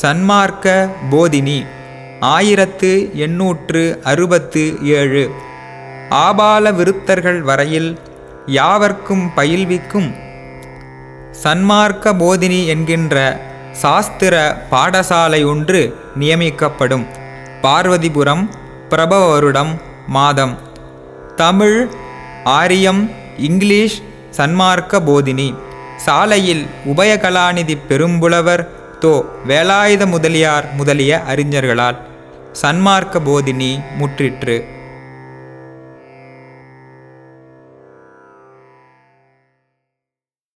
சன்மார்க்க போதினி ஆயிரத்து எண்ணூற்று அறுபத்து ஏழு. ஆபால விருத்தர்கள் வரையில் யாவர்க்கும் பயில்விக்கும் சன்மார்க்க போதினி என்கின்ற சாஸ்திர பாடசாலை ஒன்று நியமிக்கப்படும். பார்வதிபுரம் பிரபவ வருடம் மாதம். தமிழ் ஆரியம் இங்கிலீஷ் சன்மார்க்க போதினி. சாலையில் உபயகலாநிதி பெரும்புலவர் தோ வேலாயுத முதலியார் முதலிய அறிஞர்களால் சன்மார்க்க போதினி முற்றிற்று.